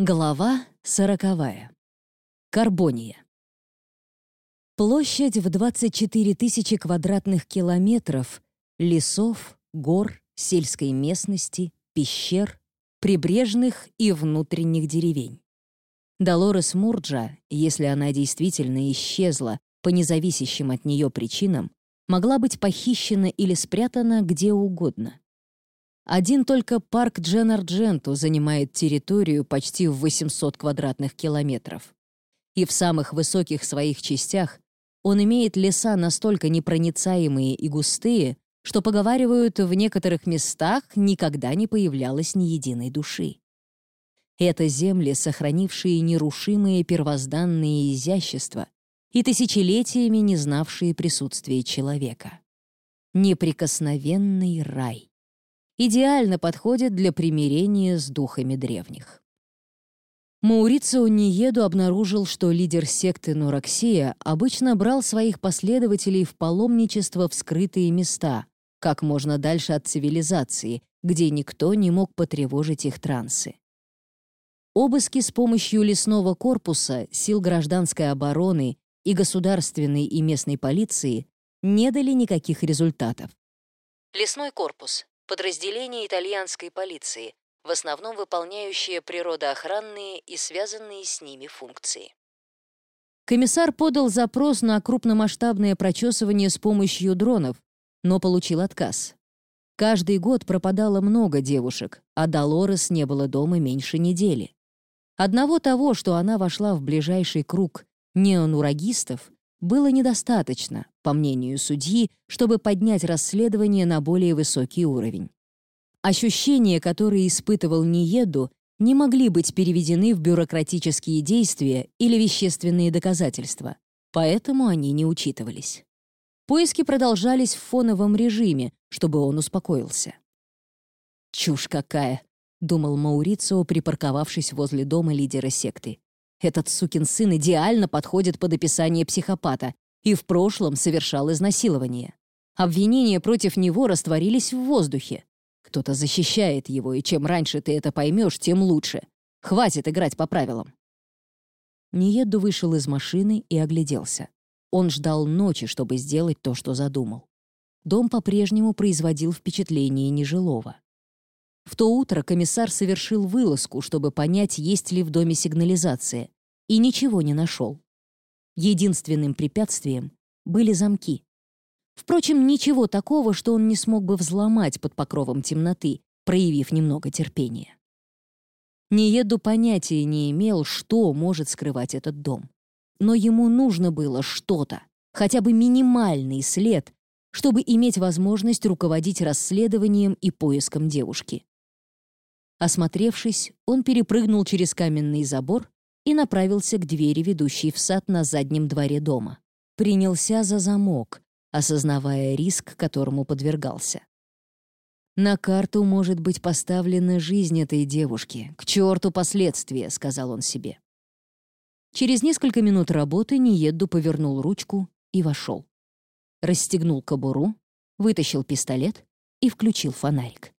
Глава сороковая. Карбония. Площадь в 24 тысячи квадратных километров лесов, гор, сельской местности, пещер, прибрежных и внутренних деревень. Долорес Мурджа, если она действительно исчезла по независящим от нее причинам, могла быть похищена или спрятана где угодно. Один только парк Джен-Ардженту занимает территорию почти в 800 квадратных километров. И в самых высоких своих частях он имеет леса настолько непроницаемые и густые, что, поговаривают, в некоторых местах никогда не появлялось ни единой души. Это земли, сохранившие нерушимые первозданные изящества и тысячелетиями не знавшие присутствия человека. Неприкосновенный рай идеально подходит для примирения с духами древних. Маурицио Ниеду обнаружил, что лидер секты Нураксия обычно брал своих последователей в паломничество в скрытые места, как можно дальше от цивилизации, где никто не мог потревожить их трансы. Обыски с помощью лесного корпуса, сил гражданской обороны и государственной и местной полиции не дали никаких результатов. Лесной корпус подразделение итальянской полиции, в основном выполняющие природоохранные и связанные с ними функции. Комиссар подал запрос на крупномасштабное прочесывание с помощью дронов, но получил отказ. Каждый год пропадало много девушек, а Долорес не было дома меньше недели. Одного того, что она вошла в ближайший круг неонурагистов, было недостаточно, по мнению судьи, чтобы поднять расследование на более высокий уровень. Ощущения, которые испытывал Ниеду, не могли быть переведены в бюрократические действия или вещественные доказательства, поэтому они не учитывались. Поиски продолжались в фоновом режиме, чтобы он успокоился. «Чушь какая!» — думал Маурицио, припарковавшись возле дома лидера секты. Этот сукин сын идеально подходит под описание психопата и в прошлом совершал изнасилование. Обвинения против него растворились в воздухе. Кто-то защищает его, и чем раньше ты это поймешь, тем лучше. Хватит играть по правилам. Ниеду вышел из машины и огляделся. Он ждал ночи, чтобы сделать то, что задумал. Дом по-прежнему производил впечатление нежилого. В то утро комиссар совершил вылазку, чтобы понять, есть ли в доме сигнализация, и ничего не нашел. Единственным препятствием были замки. Впрочем, ничего такого, что он не смог бы взломать под покровом темноты, проявив немного терпения. Ниеду понятия не имел, что может скрывать этот дом. Но ему нужно было что-то, хотя бы минимальный след, чтобы иметь возможность руководить расследованием и поиском девушки. Осмотревшись, он перепрыгнул через каменный забор и направился к двери, ведущей в сад на заднем дворе дома. Принялся за замок, осознавая риск, которому подвергался. «На карту может быть поставлена жизнь этой девушки. К черту последствия», — сказал он себе. Через несколько минут работы Ниедду повернул ручку и вошел. Расстегнул кобуру, вытащил пистолет и включил фонарик.